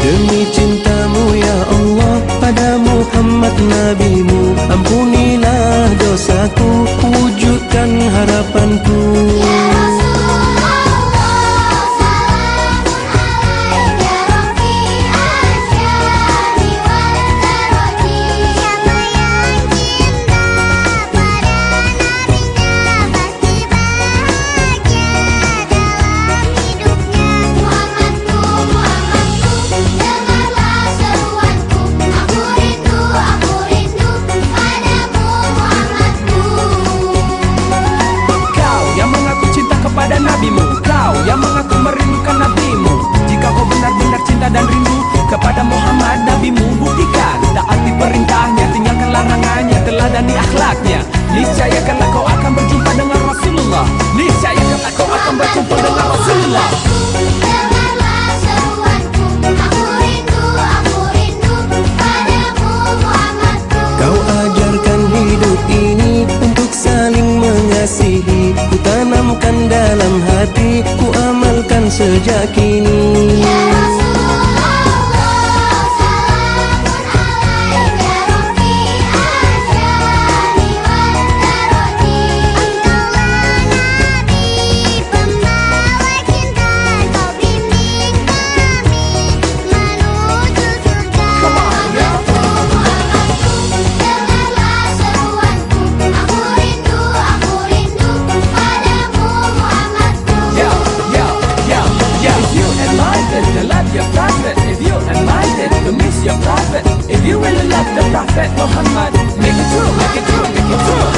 Demi cintamu ya Allah pada Muhammad nabimu Ampunilah dosaku, wujudkan harapanku. Ku tanamkan dalam hati Ku amalkan sejak kini yeah. If you really love the Prophet Muhammad, make it true, make it true, make it true.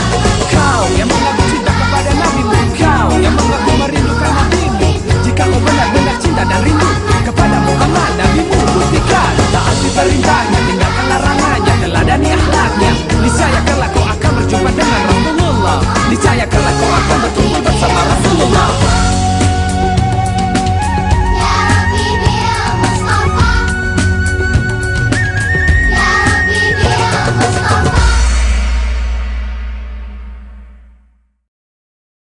Kau yang mengaku cinta kepada Nabi, kau yang mengaku merindukan Nabi. Jika kau benar-benar cinta dan rindu kepada Muhammad, Nabi mu buktikan taati perintahnya, tinggalkan larangannya, teladani akhlaknya. Niscaya kelak kau akan berjumpa dengan Rasulullah. Niscaya kelak kau akan bertemu bersama Rasulullah.